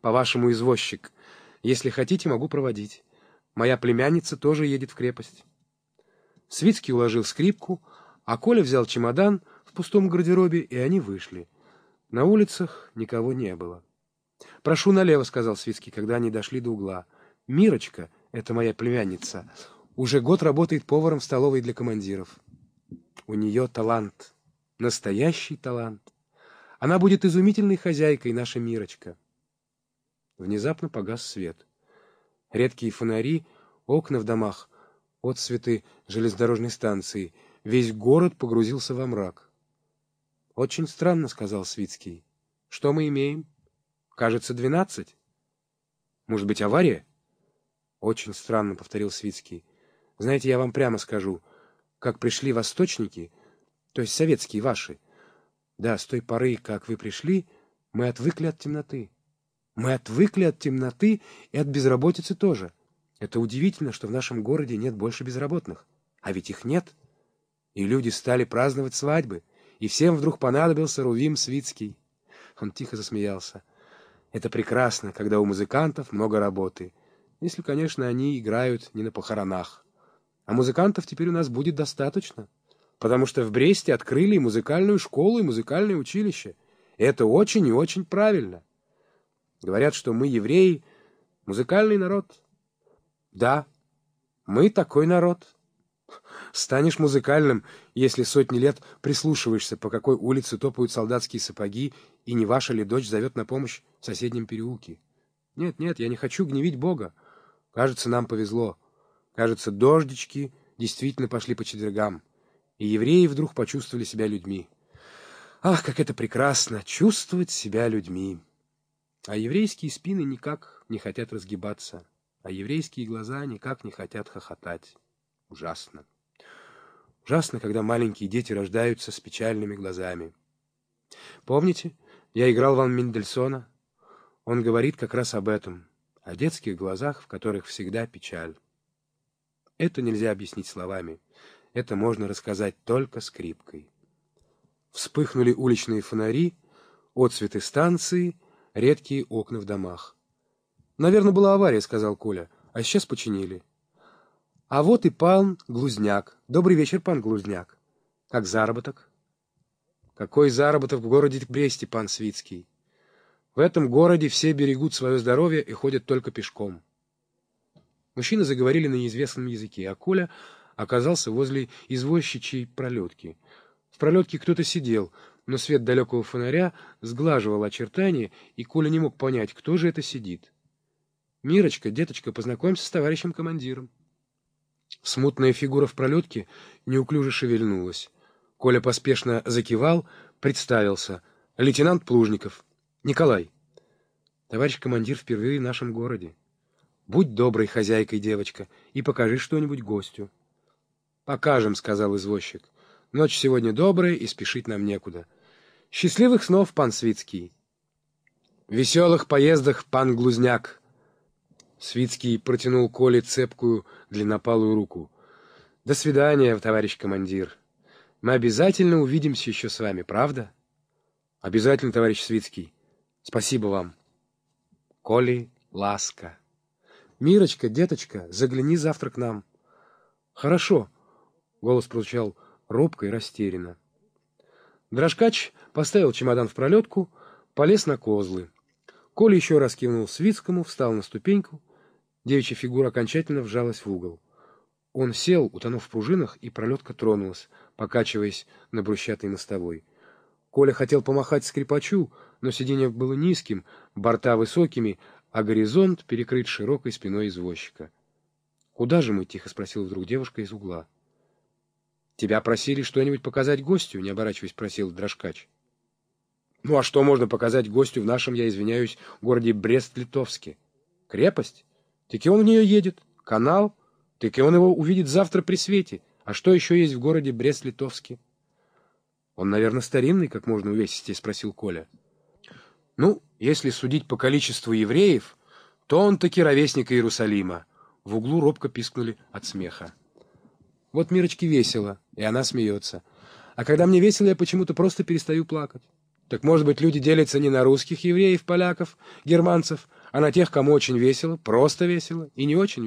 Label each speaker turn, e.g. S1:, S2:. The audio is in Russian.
S1: по-вашему, извозчик. Если хотите, могу проводить. Моя племянница тоже едет в крепость. Свицкий уложил скрипку, а Коля взял чемодан в пустом гардеробе, и они вышли. На улицах никого не было. «Прошу налево», — сказал Свицкий, когда они дошли до угла. «Мирочка, это моя племянница, уже год работает поваром в столовой для командиров. У нее талант, настоящий талант. Она будет изумительной хозяйкой, наша Мирочка». Внезапно погас свет. Редкие фонари, окна в домах, отсветы железнодорожной станции. Весь город погрузился во мрак. «Очень странно», — сказал Свицкий. «Что мы имеем?» Кажется, двенадцать. Может быть, авария? Очень странно, — повторил Свицкий. Знаете, я вам прямо скажу, как пришли восточники, то есть советские ваши. Да, с той поры, как вы пришли, мы отвыкли от темноты. Мы отвыкли от темноты и от безработицы тоже. Это удивительно, что в нашем городе нет больше безработных. А ведь их нет. И люди стали праздновать свадьбы, и всем вдруг понадобился Рувим Свицкий. Он тихо засмеялся. Это прекрасно, когда у музыкантов много работы. Если, конечно, они играют не на похоронах. А музыкантов теперь у нас будет достаточно. Потому что в Бресте открыли и музыкальную школу, и музыкальное училище. И это очень и очень правильно. Говорят, что мы, евреи, музыкальный народ. Да, мы такой народ. Станешь музыкальным, если сотни лет прислушиваешься, по какой улице топают солдатские сапоги, и не ваша ли дочь зовет на помощь в соседнем переулке. Нет, нет, я не хочу гневить Бога. Кажется, нам повезло. Кажется, дождички действительно пошли по четвергам, и евреи вдруг почувствовали себя людьми. Ах, как это прекрасно — чувствовать себя людьми! А еврейские спины никак не хотят разгибаться, а еврейские глаза никак не хотят хохотать. Ужасно. Ужасно, когда маленькие дети рождаются с печальными глазами. Помните, я играл вам Мендельсона? Он говорит как раз об этом, о детских глазах, в которых всегда печаль. Это нельзя объяснить словами. Это можно рассказать только скрипкой. Вспыхнули уличные фонари, отцветы станции, редкие окна в домах. «Наверное, была авария», — сказал Коля, — «а сейчас починили». А вот и пан Глузняк. Добрый вечер, пан Глузняк. Как заработок? Какой заработок в городе Бресте, пан Свицкий? В этом городе все берегут свое здоровье и ходят только пешком. Мужчины заговорили на неизвестном языке, а Коля оказался возле извозчичьей пролетки. В пролетке кто-то сидел, но свет далекого фонаря сглаживал очертания, и Коля не мог понять, кто же это сидит. «Мирочка, деточка, познакомься с товарищем командиром». Смутная фигура в пролетке неуклюже шевельнулась. Коля поспешно закивал, представился. Лейтенант Плужников. Николай. Товарищ командир впервые в нашем городе. Будь доброй хозяйкой, девочка, и покажи что-нибудь гостю. Покажем, сказал извозчик. Ночь сегодня добрая, и спешить нам некуда. Счастливых снов, пан Свицкий. Веселых поездах, пан Глузняк. Свицкий протянул Коле цепкую, длиннопалую руку. «До свидания, товарищ командир. Мы обязательно увидимся еще с вами, правда?» «Обязательно, товарищ Свицкий. Спасибо вам». Коли ласка. «Мирочка, деточка, загляни завтра к нам». «Хорошо», — голос прозвучал робко и растерянно. Дрожкач поставил чемодан в пролетку, полез на козлы. Коля еще раз кивнул Свицкому, встал на ступеньку Девичья фигура окончательно вжалась в угол. Он сел, утонув в пружинах, и пролетка тронулась, покачиваясь на брусчатой мостовой. Коля хотел помахать скрипачу, но сиденье было низким, борта высокими, а горизонт перекрыт широкой спиной извозчика. «Куда же мы?» — тихо спросила вдруг девушка из угла. «Тебя просили что-нибудь показать гостю?» — не оборачиваясь, просил Дрожкач. «Ну а что можно показать гостю в нашем, я извиняюсь, городе Брест-Литовске? Крепость?» Так и он в нее едет. Канал. Так и он его увидит завтра при свете. А что еще есть в городе Брест-Литовске? Он, наверное, старинный, как можно увесить, спросил Коля. Ну, если судить по количеству евреев, то он таки ровесник Иерусалима. В углу робко пискнули от смеха. Вот Мирочке весело, и она смеется. А когда мне весело, я почему-то просто перестаю плакать. Так, может быть, люди делятся не на русских евреев, поляков, германцев, а на тех, кому очень весело, просто весело и не очень весело.